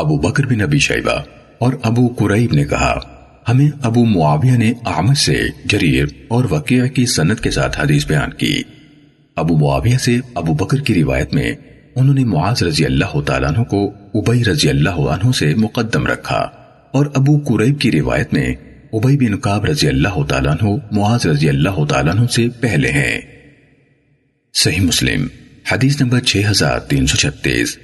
ابو بکر بن ابی شیبہ اور ابو قریب نے کہا، ہمیں ابو معاویہ نے احمد سے جریر اور وقیع کی سنت کے ساتھ حدیث بیان کی۔ ابو معاویہ سے ابو بکر کی روایت میں انہوں نے معاذ رضی اللہ تعالیٰ عنہ کو عبی رضی اللہ عنہ سے مقدم رکھا اور ابو قریب کی روایت میں عبی بن قاب رضی اللہ تعالیٰ عنہ، معاذ رضی اللہ تعالیٰ عنہ سے پہلے ہیں۔ صحیح مسلم، حدیث نمبر 6336